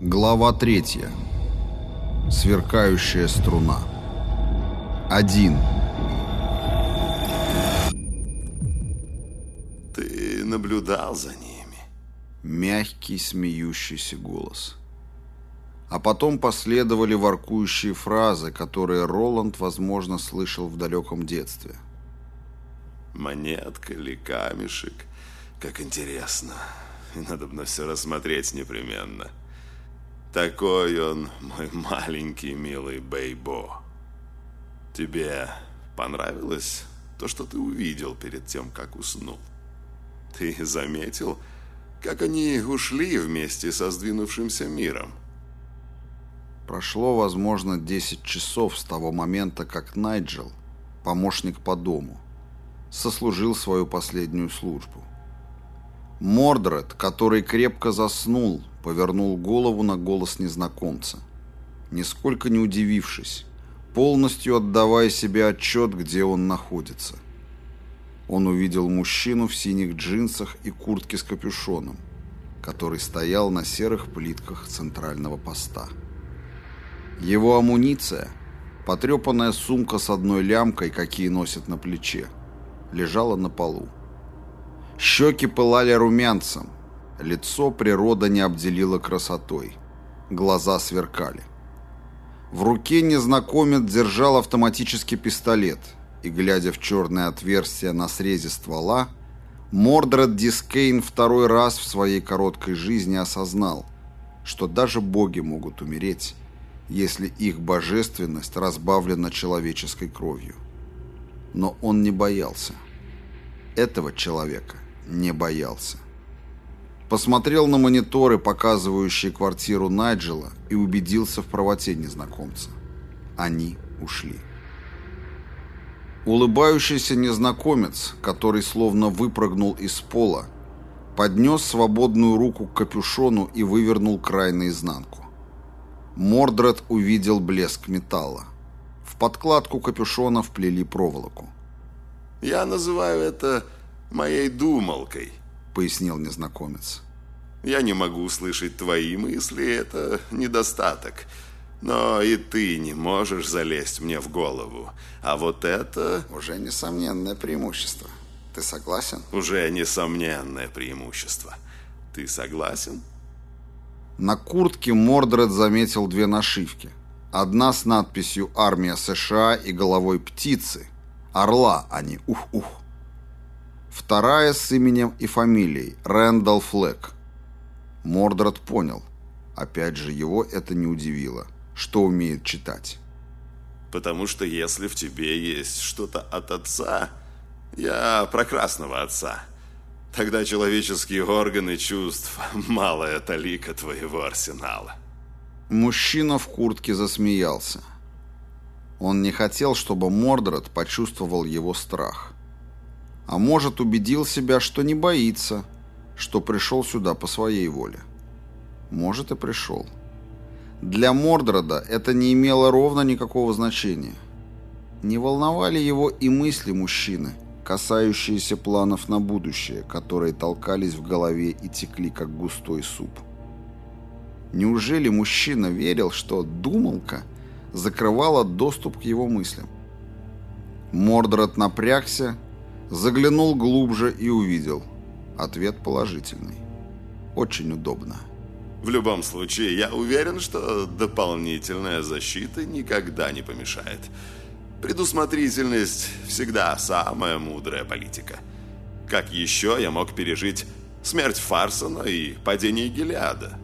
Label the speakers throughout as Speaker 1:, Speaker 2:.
Speaker 1: Глава третья. Сверкающая струна. Один.
Speaker 2: Ты наблюдал за ними.
Speaker 1: Мягкий смеющийся голос. А потом последовали воркующие фразы, которые Роланд, возможно, слышал в далеком детстве.
Speaker 2: Монетка или камешек. Как интересно. И надо бы все рассмотреть непременно. Такой он, мой маленький милый Бейбо. Тебе понравилось то, что ты увидел перед тем, как уснул? Ты заметил, как они ушли вместе со сдвинувшимся миром?
Speaker 1: Прошло, возможно, 10 часов с того момента, как Найджел, помощник по дому, сослужил свою последнюю службу. Мордред, который крепко заснул, повернул голову на голос незнакомца. Нисколько не удивившись, полностью отдавая себе отчет, где он находится. Он увидел мужчину в синих джинсах и куртке с капюшоном, который стоял на серых плитках центрального поста. Его амуниция, потрепанная сумка с одной лямкой, какие носят на плече, лежала на полу. Щеки пылали румянцем. Лицо природа не обделила красотой. Глаза сверкали. В руке незнакомец держал автоматический пистолет, и, глядя в черное отверстие на срезе ствола, Мордред Дискейн второй раз в своей короткой жизни осознал, что даже боги могут умереть, если их божественность разбавлена человеческой кровью. Но он не боялся. Этого человека не боялся. Посмотрел на мониторы, показывающие квартиру Найджела, и убедился в правоте незнакомца. Они ушли. Улыбающийся незнакомец, который словно выпрыгнул из пола, поднес свободную руку к капюшону и вывернул край наизнанку. Мордред увидел блеск металла. В подкладку капюшона вплели проволоку.
Speaker 2: «Я называю это моей думалкой», —
Speaker 1: пояснил незнакомец.
Speaker 2: «Я не могу услышать твои мысли, это недостаток. Но и ты не можешь залезть мне в голову. А вот это...»
Speaker 1: «Уже несомненное преимущество. Ты согласен?»
Speaker 2: «Уже несомненное преимущество. Ты согласен?»
Speaker 1: На куртке Мордред заметил две нашивки. Одна с надписью «Армия США» и головой птицы. Орла, а не «Ух-ух». Вторая с именем и фамилией – Рэндалл Флэк. Мордред понял. Опять же, его это не удивило, что умеет читать.
Speaker 2: «Потому что если в тебе есть что-то от отца, я про красного отца, тогда человеческие органы чувств – малая талика твоего арсенала».
Speaker 1: Мужчина в куртке засмеялся. Он не хотел, чтобы Мордред почувствовал его страх – а может, убедил себя, что не боится, что пришел сюда по своей воле. Может, и пришел. Для Мордрода это не имело ровно никакого значения. Не волновали его и мысли мужчины, касающиеся планов на будущее, которые толкались в голове и текли, как густой суп. Неужели мужчина верил, что думалка закрывала доступ к его мыслям? Мордред напрягся Заглянул глубже и увидел. Ответ положительный. Очень удобно.
Speaker 2: В любом случае, я уверен, что дополнительная защита никогда не помешает. Предусмотрительность всегда самая мудрая политика. Как еще я мог пережить смерть Фарсона и падение Гелиада?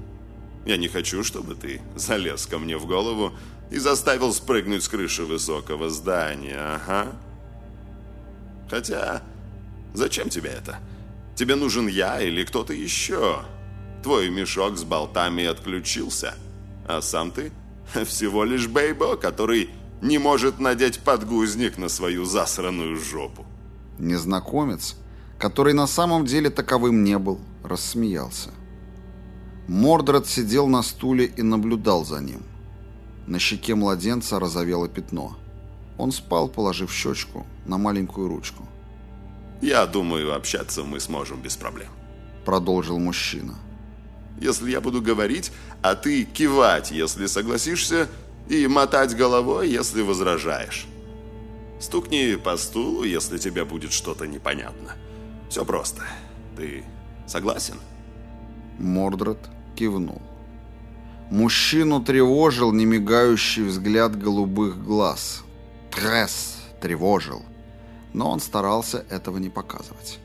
Speaker 2: Я не хочу, чтобы ты залез ко мне в голову и заставил спрыгнуть с крыши высокого здания, ага. Хотя, зачем тебе это? Тебе нужен я или кто-то еще? Твой мешок с болтами отключился, а сам ты всего лишь Бейбо, который не может надеть подгузник на свою засраную жопу.
Speaker 1: Незнакомец, который на самом деле таковым не был, рассмеялся. Мордред сидел на стуле и наблюдал за ним. На щеке младенца разовело пятно – он спал, положив щечку на маленькую ручку.
Speaker 2: «Я думаю, общаться мы сможем без проблем», —
Speaker 1: продолжил мужчина.
Speaker 2: если я буду говорить, а ты кивать, если согласишься, и мотать головой, если возражаешь. Стукни по стулу, если тебе будет что-то непонятно. Все просто. Ты согласен?»
Speaker 1: Мордред кивнул. Мужчину тревожил немигающий взгляд голубых глаз. Тресс тревожил. Но он старался этого не показывать.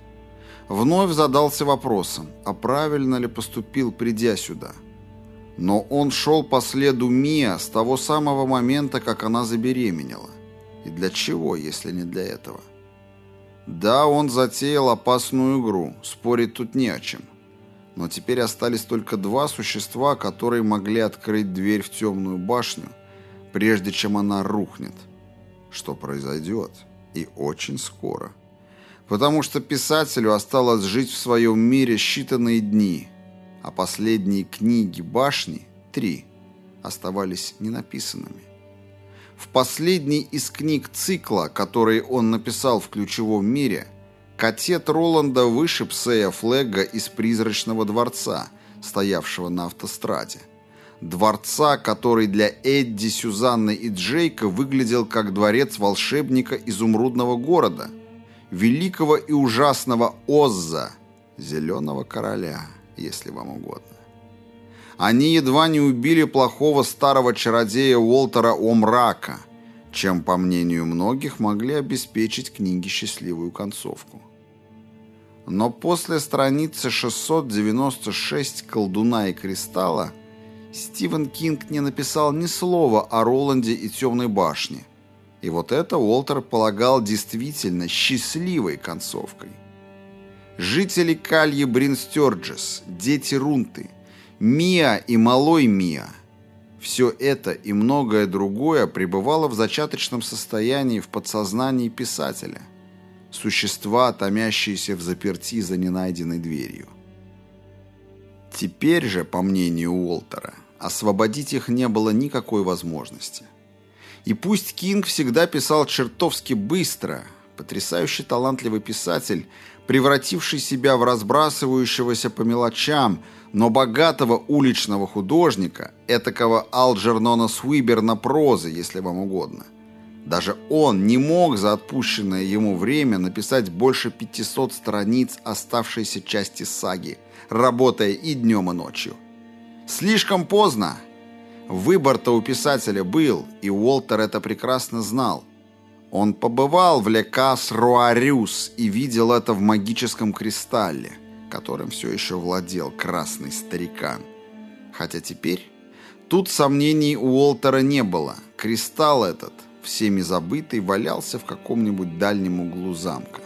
Speaker 1: Вновь задался вопросом, а правильно ли поступил, придя сюда. Но он шел по следу Мия с того самого момента, как она забеременела. И для чего, если не для этого? Да, он затеял опасную игру, спорить тут не о чем. Но теперь остались только два существа, которые могли открыть дверь в темную башню, прежде чем она рухнет. Что произойдет? И очень скоро. Потому что писателю осталось жить в своем мире считанные дни, а последние книги башни, три, оставались ненаписанными. В последней из книг цикла, который он написал в ключевом мире, катет Роланда вышиб Сея Флегга из призрачного дворца, стоявшего на автостраде. Дворца, который для Эдди, Сюзанны и Джейка выглядел как дворец волшебника изумрудного города, великого и ужасного Озза, зеленого короля, если вам угодно. Они едва не убили плохого старого чародея Уолтера Омрака, чем, по мнению многих, могли обеспечить книге счастливую концовку. Но после страницы 696 «Колдуна и кристалла» Стивен Кинг не написал ни слова о Роланде и Темной башне. И вот это Уолтер полагал действительно счастливой концовкой. Жители Кальи Бринстерджес, дети Рунты – Мия и малой Мия. Все это и многое другое пребывало в зачаточном состоянии в подсознании писателя. Существа, томящиеся в заперти за ненайденной дверью. Теперь же, по мнению Уолтера, освободить их не было никакой возможности. И пусть Кинг всегда писал чертовски быстро, потрясающе талантливый писатель, превративший себя в разбрасывающегося по мелочам – но богатого уличного художника, этакого Алджернона Суиберна прозы, если вам угодно. Даже он не мог за отпущенное ему время написать больше 500 страниц оставшейся части саги, работая и днем, и ночью. Слишком поздно. Выбор-то у писателя был, и Уолтер это прекрасно знал. Он побывал в Лекас Руарюс и видел это в магическом кристалле которым все еще владел красный старикан. Хотя теперь тут сомнений у Уолтера не было. Кристалл этот, всеми забытый, валялся в каком-нибудь дальнем углу замка.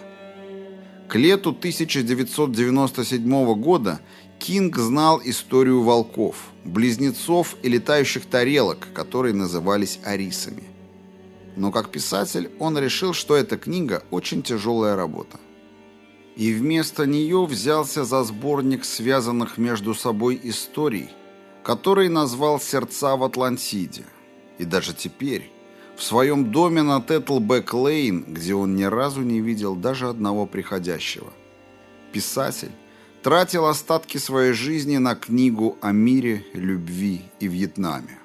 Speaker 1: К лету 1997 года Кинг знал историю волков, близнецов и летающих тарелок, которые назывались арисами. Но как писатель он решил, что эта книга очень тяжелая работа и вместо нее взялся за сборник связанных между собой историй, который назвал «Сердца в Атлантиде». И даже теперь, в своем доме на Тетлбэк-Лейн, где он ни разу не видел даже одного приходящего, писатель тратил остатки своей жизни на книгу о мире, любви и Вьетнаме.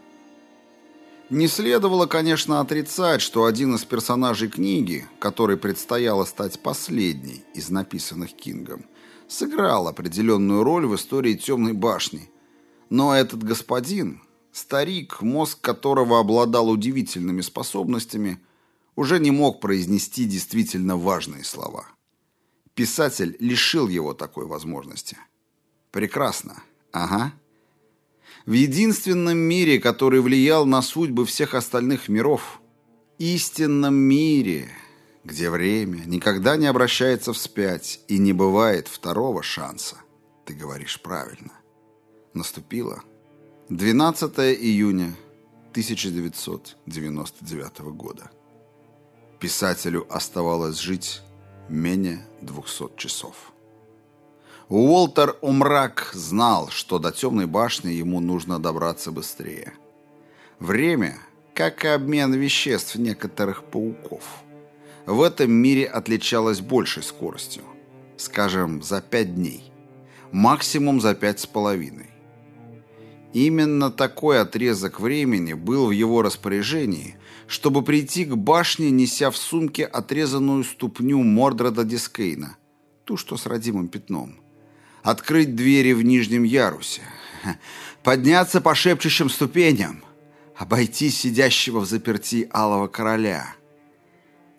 Speaker 1: Не следовало, конечно, отрицать, что один из персонажей книги, которой предстояло стать последней из написанных Кингом, сыграл определенную роль в истории «Темной башни». Но этот господин, старик, мозг которого обладал удивительными способностями, уже не мог произнести действительно важные слова. Писатель лишил его такой возможности. Прекрасно. Ага в единственном мире, который влиял на судьбы всех остальных миров, истинном мире, где время никогда не обращается вспять и не бывает второго шанса. Ты говоришь правильно. Наступило 12 июня 1999 года. Писателю оставалось жить менее 200 часов. Уолтер Умрак знал, что до темной башни ему нужно добраться быстрее. Время, как и обмен веществ некоторых пауков, в этом мире отличалось большей скоростью. Скажем, за пять дней. Максимум за пять с половиной. Именно такой отрезок времени был в его распоряжении, чтобы прийти к башне, неся в сумке отрезанную ступню Мордреда Дискейна, ту, что с родимым пятном. Открыть двери в нижнем ярусе, подняться по шепчущим ступеням, обойти сидящего в заперти алого короля.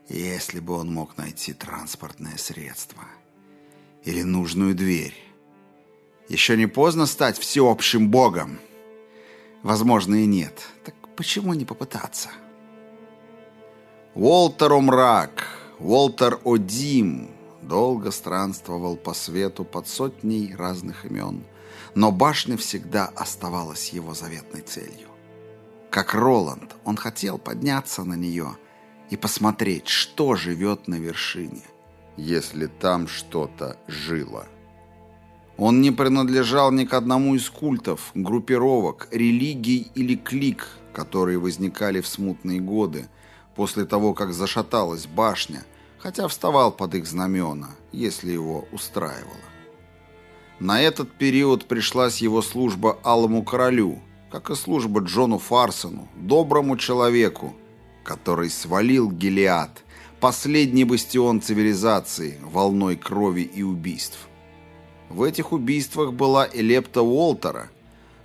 Speaker 1: Если бы он мог найти транспортное средство или нужную дверь. Еще не поздно стать всеобщим богом. Возможно, и нет. Так почему не попытаться? Уолтер Омрак, Уолтер Одим долго странствовал по свету под сотней разных имен, но башня всегда оставалась его заветной целью. Как Роланд, он хотел подняться на нее и посмотреть, что живет на вершине, если там что-то жило. Он не принадлежал ни к одному из культов, группировок, религий или клик, которые возникали в смутные годы, после того, как зашаталась башня, хотя вставал под их знамена, если его устраивало. На этот период пришлась его служба Алому Королю – как и служба Джону Фарсону, доброму человеку, который свалил Гелиад, последний бастион цивилизации, волной крови и убийств. В этих убийствах была Элепта Уолтера,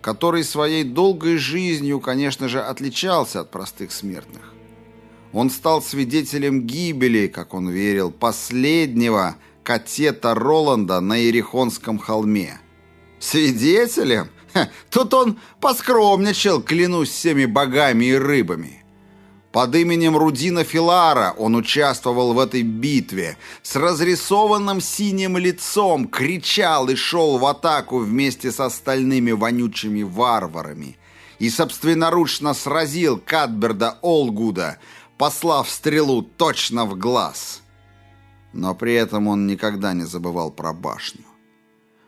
Speaker 1: который своей долгой жизнью, конечно же, отличался от простых смертных. Он стал свидетелем гибели, как он верил, последнего катета Роланда на Ерехонском холме. Свидетелем? тут он поскромничал, клянусь всеми богами и рыбами. Под именем Рудина Филара он участвовал в этой битве, с разрисованным синим лицом, кричал и шел в атаку вместе с остальными вонючими варварами и собственноручно сразил Кадберда Олгуда, послав стрелу точно в глаз. Но при этом он никогда не забывал про башню.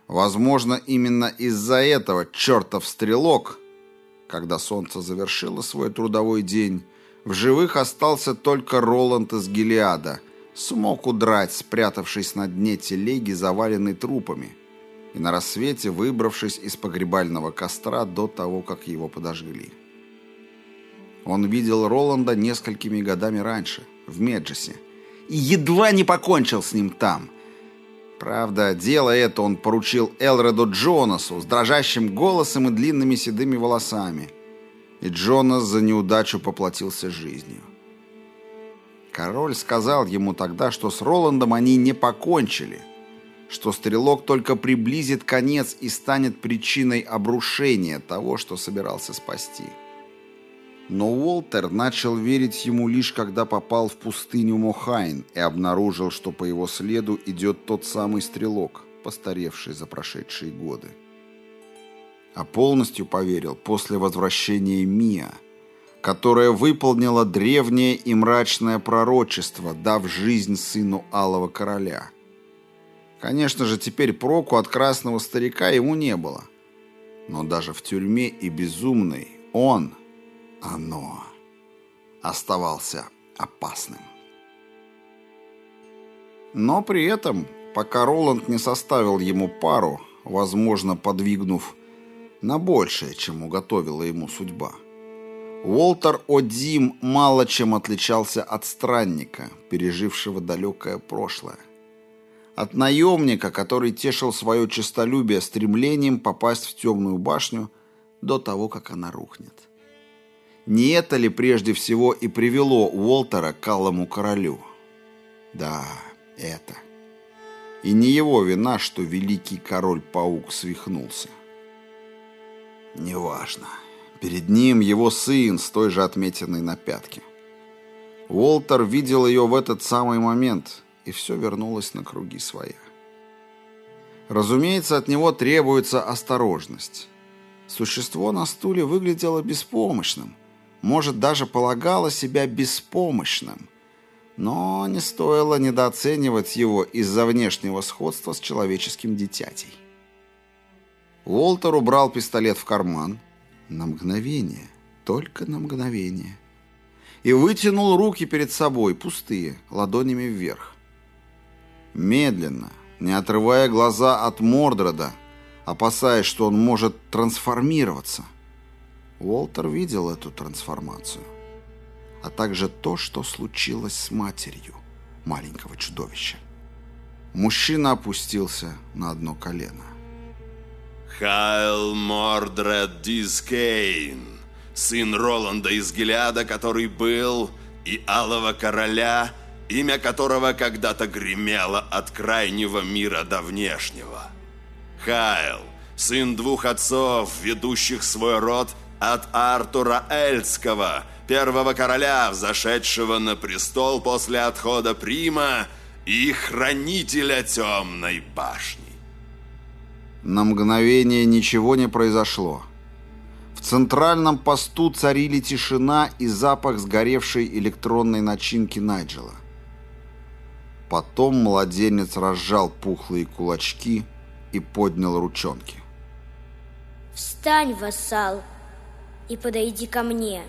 Speaker 1: Возможно, именно из-за этого чертов стрелок, когда солнце завершило свой трудовой день, в живых остался только Роланд из Гелиада, смог удрать, спрятавшись на дне телеги, заваленной трупами, и на рассвете выбравшись из погребального костра до того, как его подожгли. Он видел Роланда несколькими годами раньше, в Меджесе, и едва не покончил с ним там – Правда, дело это он поручил Элреду Джонасу с дрожащим голосом и длинными седыми волосами. И Джонас за неудачу поплатился жизнью. Король сказал ему тогда, что с Роландом они не покончили, что стрелок только приблизит конец и станет причиной обрушения того, что собирался спасти. Но Уолтер начал верить ему лишь когда попал в пустыню Мохайн и обнаружил, что по его следу идет тот самый стрелок, постаревший за прошедшие годы. А полностью поверил после возвращения Мия, которая выполнила древнее и мрачное пророчество, дав жизнь сыну Алого Короля. Конечно же, теперь проку от красного старика ему не было. Но даже в тюрьме и безумный он – оно оставался опасным. Но при этом, пока Роланд не составил ему пару, возможно, подвигнув на большее, чем уготовила ему судьба, Уолтер О'Дим мало чем отличался от странника, пережившего далекое прошлое. От наемника, который тешил свое честолюбие стремлением попасть в темную башню до того, как она рухнет. Не это ли прежде всего и привело Уолтера к Алому Королю? Да, это. И не его вина, что великий король-паук свихнулся. Неважно. Перед ним его сын с той же отметиной на пятке. Уолтер видел ее в этот самый момент, и все вернулось на круги своя. Разумеется, от него требуется осторожность. Существо на стуле выглядело беспомощным – может, даже полагала себя беспомощным, но не стоило недооценивать его из-за внешнего сходства с человеческим дитятей. Уолтер убрал пистолет в карман на мгновение, только на мгновение, и вытянул руки перед собой, пустые, ладонями вверх. Медленно, не отрывая глаза от Мордрода, опасаясь, что он может трансформироваться. Уолтер видел эту трансформацию, а также то, что случилось с матерью маленького чудовища. Мужчина опустился на одно колено.
Speaker 2: Хайл Мордред Дискейн, сын Роланда из Гилеада, который был, и Алого Короля, имя которого когда-то гремело от крайнего мира до внешнего. Хайл, сын двух отцов, ведущих свой род от Артура Эльского, первого короля, взошедшего на престол после отхода Прима и хранителя темной башни.
Speaker 1: На мгновение ничего не произошло. В центральном посту царили тишина и запах сгоревшей электронной начинки Найджела. Потом младенец разжал пухлые кулачки и поднял ручонки.
Speaker 3: «Встань, вассал, и подойди ко мне»,